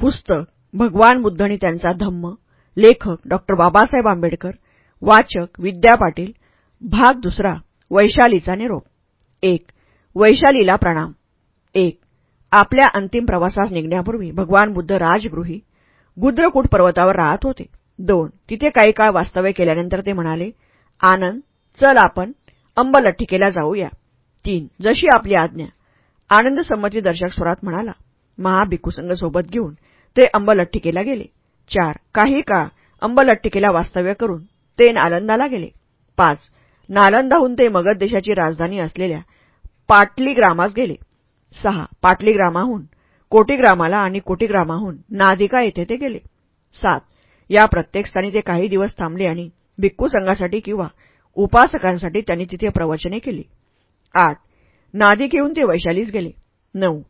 पुस्तक भगवान बुद्ध आणि त्यांचा धम्म लेखक डॉक्टर बाबासाहेब आंबेडकर वाचक विद्या पाटील भाग दुसरा वैशालीचा निरोप. एक वैशालीला प्रणाम. एक आपल्या अंतिम प्रवासास निघण्यापूर्वी भगवान बुद्ध राजगृही गुद्रकूट पर्वतावर राहत होते. दोन तिथे काही काळ वास्तव्य केल्यानंतर ते म्हणाले आनंद चल आपण अंबलठ्ठिकेला जाऊया. तीन जशी आपली आज्ञा आनंद संमती दर्शक स्वरात म्हणाला महाभिकुसंग सोबत घेऊन ते अंबलट्टिकेला गेले. चार काही काळ अंबलट्टिकेला वास्तव्य करून ते नालंदाला गेले. पाच नालंदाहून ते मगध देशाची राजधानी असलेल्या पाटलीग्रामास गेले. सहा पाटलीग्रामाहून कोटीग्रामाला आणि कोटीग्रामाहून नादिका येथे ते गेले. सात या प्रत्येक स्थानी ते काही दिवस थांबले आणि भिक्खू संघासाठी किंवा उपासकांसाठी त्यांनी तिथे प्रवचने केली. आठ नादिकेहून ते वैशालीस गेले. नऊ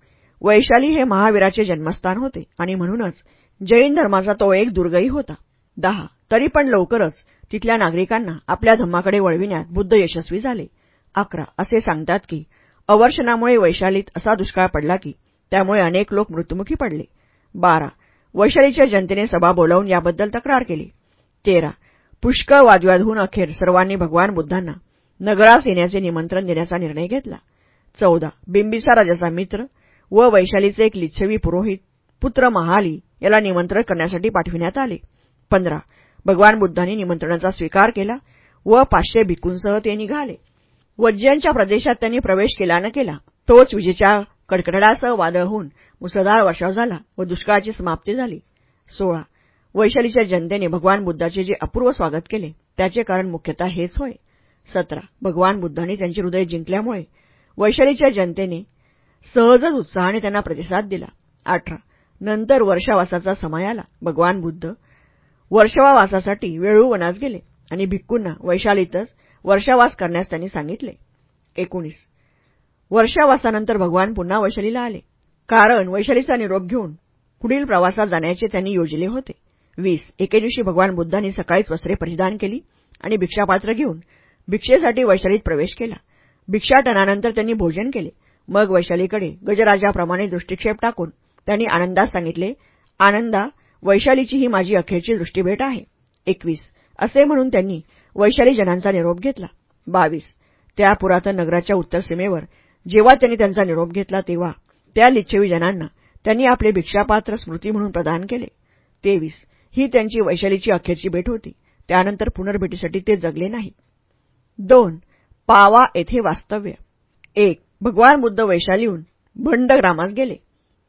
वैशाली हे महावीराचे जन्मस्थान होते आणि म्हणूनच जैन धर्माचा तो एक दुर्गही होता. दहा. तरी पण लवकरच तिथल्या नागरिकांना आपल्या धम्माकडे वळविण्यात बुद्ध यशस्वी झाले. अकरा. असे सांगतात की अवर्षणामुळे वैशालीत असा दुष्काळ पडला की त्यामुळे अनेक लोक मृत्युमुखी पडले. बारा. वैशालीच्या जनतेने सभा बोलावून याबद्दल तक्रार केली. तेरा. पुष्कळ वादविवाद होऊन अखेर सर्वांनी भगवान बुद्धांना नगरास येण्याचे निमंत्रण देण्याचा निर्णय घेतला. चौदा. बिंबिसा राजाचा मित्र व वैशालीचे एक लिच्छवी पुरोहित पुत्र महाली याला निमंत्रण करण्यासाठी पाठविण्यात आले. पंधरा. भगवान बुद्धांनी निमंत्रणाचा स्वीकार केला व पाचशे भिकूंसह ते निघाले. वज्जनच्या प्रदेशात त्यांनी प्रवेश केला न केला तोच विजेच्या कडकडासह वादळ होऊन मुसळधार वर्षाव झाला व दुष्काळाची समाप्ती झाली. सोळा. वैशालीच्या जनतेने भगवान बुद्धाचे जे अपूर्व स्वागत केले त्याचे कारण मुख्यतः हेच होय. सतरा. भगवान बुद्धांनी त्यांचे हृदय जिंकल्यामुळे वैशालीच्या जनतेने सहजच उत्साहाने त्यांना प्रतिसाद दिला. अठरा. नंतर वर्षावासाचा समय आला. भगवान बुद्ध वर्षावासासाठी वेळू वनास गेले आणि भिक्कूंना वैशालीतच वर्षावास करण्यास त्यांनी सांगितले. एकोणीस. वर्षावासानंतर भगवान पुन्हा वैशालीला आले. कारण वैशालीचा निरोप घेऊन पुढील प्रवासात जाण्याचे त्यांनी योजले होते. वीस. एके दिवशी भगवान बुद्धांनी सकाळीच वस्त्रे परिधान केली आणि भिक्षापात्र घेऊन भिक्षेसाठी वैशालीत प्रवेश केला. भिक्षाटनानंतर त्यांनी भोजन केले. मग वैशालीकडे गजराजाप्रमाणे दृष्टिक्षेप टाकून त्यांनी आनंदास सांगितले आनंदा वैशालीची ही माझी अखेरची दृष्टीभेट आहे. एकवीस. असे म्हणून त्यांनी वैशाली जनांचा निरोप घेतला. बावीस. त्या पुरातन नगराच्या उत्तर सीमेवर जेव्हा त्यांनी त्यांचा निरोप घेतला तेव्हा त्या लिच्छवी जनांना त्यांनी आपले भिक्षापात्र स्मृती म्हणून प्रदान केले. तेवीस. ही त्यांची वैशालीची अखेरची भेट होती. त्यानंतर पुनर्भेटीसाठी ते जगले नाहीत दोन. पावा येथे वास्तव्य. एक. भगवान बुद्ध वैशालीहून भंडग्रामास गेले.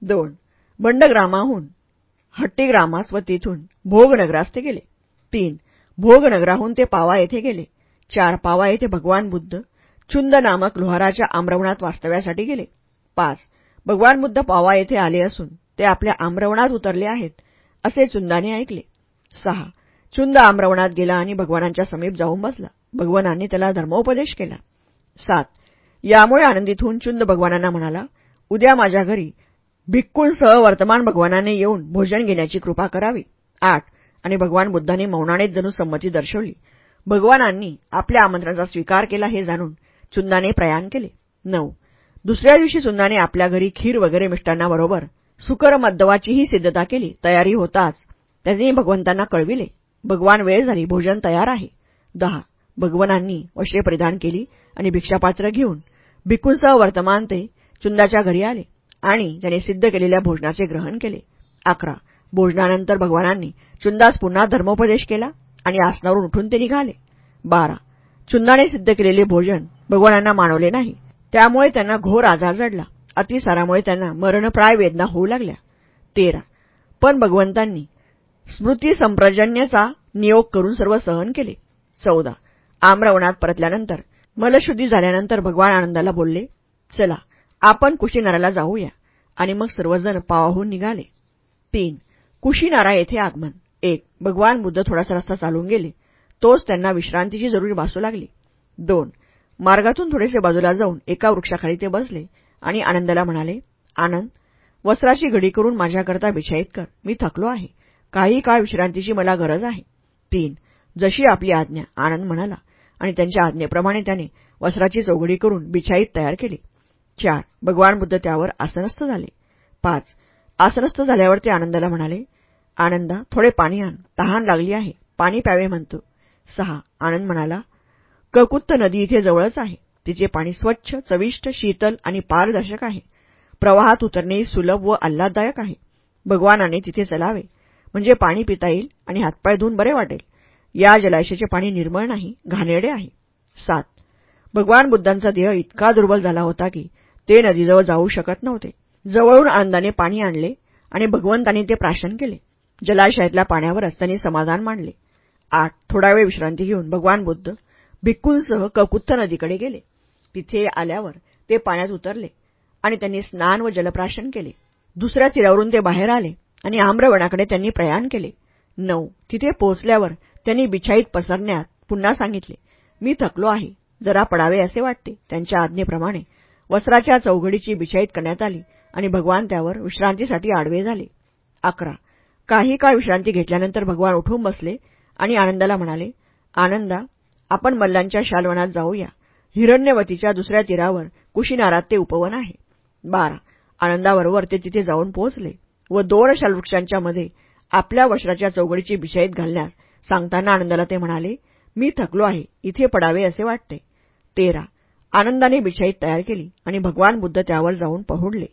दोन भंडग्रामाहून हट्टीग्रामास व तिथून भोगनगरास ते गेले. तीन भोगनगराहून ते पावा येथे गेले. चार पावा येथे भगवान बुद्ध चुंद नामक लोहाराच्या आम्रवणात वास्तव्यासाठी गेले. पाच भगवान बुद्ध पावा येथे आले असून ते आपल्या आम्रवणात उतरले आहेत असे चुंदाने ऐकले. सहा चुंद आम्रवणात गेला आणि भगवानांच्या समीप जाऊन बसला. भगवानांनी त्याला धर्मोपदेश केला. सात यामुळे आनंदित होऊन चुंद भगवानांना म्हणाला उद्या माझ्या घरी भिक्कूंसह वर्तमान भगवानाने येऊन भोजन घेण्याची कृपा करावी. आठ आणि भगवान बुद्धांनी मौनानेच जणू संमती दर्शवली. भगवानांनी आपल्या आमंत्रणाचा स्वीकार केला हे जाणून चुंदाने प्रयाण केले. नऊ दुसऱ्या दिवशी चुंदाने आपल्या घरी खीर वगैरे मिष्टांनाबरोबर सुकर मद्दवाचीही सिद्धता केली. तयारी होताच त्यांनी भगवंतांना कळविले. भगवान वेळ झाली भोजन तयार आहे. दहा भगवानांनी वस्त्रे परिधान केली आणि भिक्षापात्र घेऊन भिक्खूंसह वर्तमान ते चुंदाच्या घरी आले आणि त्याने सिद्ध केलेल्या भोजनाचे ग्रहण केले. अकरा. भोजनानंतर भगवानांनी चुंदास पुन्हा धर्मोपदेश केला आणि आसनावरून उठून ते निघाले. बारा. चुंदाने सिद्ध केलेले भोजन भगवानांना मानवले नाही. त्यामुळे त्यांना घोर आजार जडला. अतिसारामुळे त्यांना मरणप्राय वेदना होऊ लागल्या. तेरा. पण भगवंतांनी स्मृती संप्रजन्यचा नियोग करून सर्व सहन केले. चौदा. आम्रवणात परतल्यानंतर मलशुद्धी झाल्यानंतर भगवान आनंदाला बोलले चला आपण कुशीनाराला जाऊया. आणि मग सर्वजण पावाहून निघाले. तीन कुशीनारा येथे आगमन. एक भगवान बुद्ध थोडासा रस्ता चालून गेले. तोच त्यांना विश्रांतीची जरुरी भासू लागली. दोन मार्गातून थोडेसे बाजूला जाऊन एका वृक्षाखाली ते बसले आणि आनंदाला म्हणाले आनंद वस्त्राची घडी करून माझ्याकरता बिछाईत कर. मी थकलो आहे. काही काळ विश्रांतीची मला गरज आहे. तीन जशी आपली आज्ञा आनंद म्हणाला आणि त्यांच्या आज्ञेप्रमाणे त्याने वस्त्राची चौघडी करून बिछाईत तयार केली. चार भगवान बुद्ध त्यावर आसनस्थ झाले. पाच आसनस्थ झाल्यावर ते आनंदाला म्हणाले आनंदा थोडे पाणी आण तहान लागली आहे पाणी प्यावे म्हणतो. सहा आनंद म्हणाला ककुत्त नदी इथे जवळच आहे. तिचे पाणी स्वच्छ चविष्ट शीतल आणि पारदर्शक आहे. प्रवाहात उतरणे सुलभ व आल्हाददायक आहे. भगवानाने तिथे चलावे. म्हणजे पाणी पिता येईल आणि हातपाय धुवून बरे वाटेल. या जलाशयाचे पाणी निर्मळ नाही घाणेरडे आहे. सात. भगवान बुद्धांचा देह इतका दुर्बल झाला होता की ते नदीजवळ जाऊ शकत नव्हते. जवळून आनंदाने पाणी आणले आणि भगवंतांनी ते प्राशन केले. जलाशयातल्या पाण्यावरच त्यांनी समाधान मानले आठ. थोडा वेळ विश्रांती घेऊन भगवान बुद्ध भिक्कूंसह ककुत्थ नदीकडे गेले. तिथे आल्यावर ते पाण्यात उतरले आणि त्यांनी स्नान व जलप्राशन केले. दुसऱ्या तीरावरून ते बाहेर आले आणि आम्रवणाकडे त्यांनी प्रयाण केले. नऊ. तिथे पोहोचल्यावर त्यांनी बिछाईत पसरण्यात पुन्हा सांगितले मी थकलो आहे जरा पडावे असे वाटते. त्यांच्या आज्ञेप्रमाणे वस्त्राच्या चौघडीची बिछाईत करण्यात आली आणि भगवान त्यावर विश्रांतीसाठी आडवे झाले. अकरा. काही काळ विश्रांती घेतल्यानंतर भगवान उठून बसले आणि आनंदाला म्हणाले आनंदा आपण मल्लांच्या शालवनात जाऊया. हिरण्यवतीच्या दुसऱ्या तीरावर कुशीनारात ते उपवन आहे. बारा. आनंदाबरोबर ते तिथे जाऊन पोहोचले व दोन शालवृक्षांच्या मध्ये आपल्या वस्त्राच्या चौघडीची बिछाईत घालण्यास सांगताना आनंदाला ते म्हणाले मी थकलो आहे इथे पडावे असे वाटते. तेरा. आनंदाने बिछाईत तयार केली आणि भगवान बुद्ध त्यावर जाऊन पहुडले.